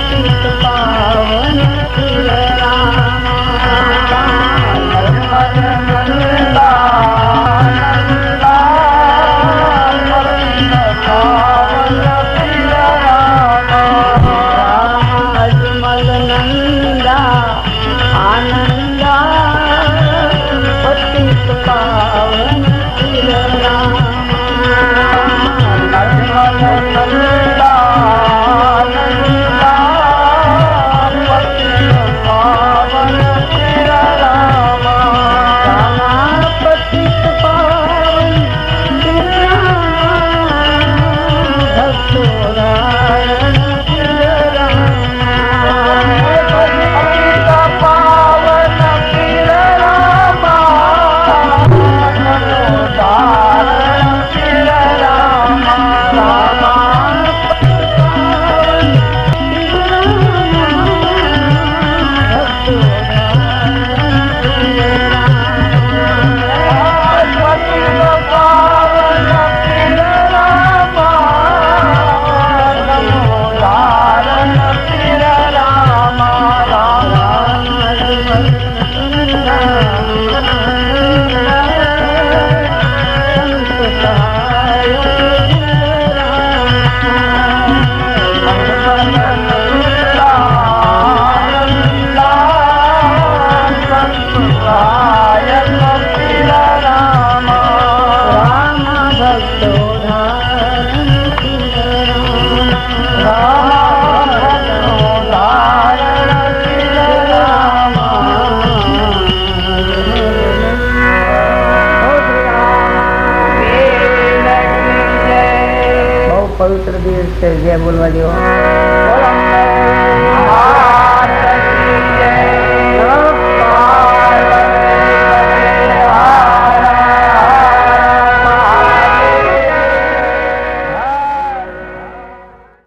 सुख पावन પવિત્ર દિવસ છે જે બોલવા જેવો.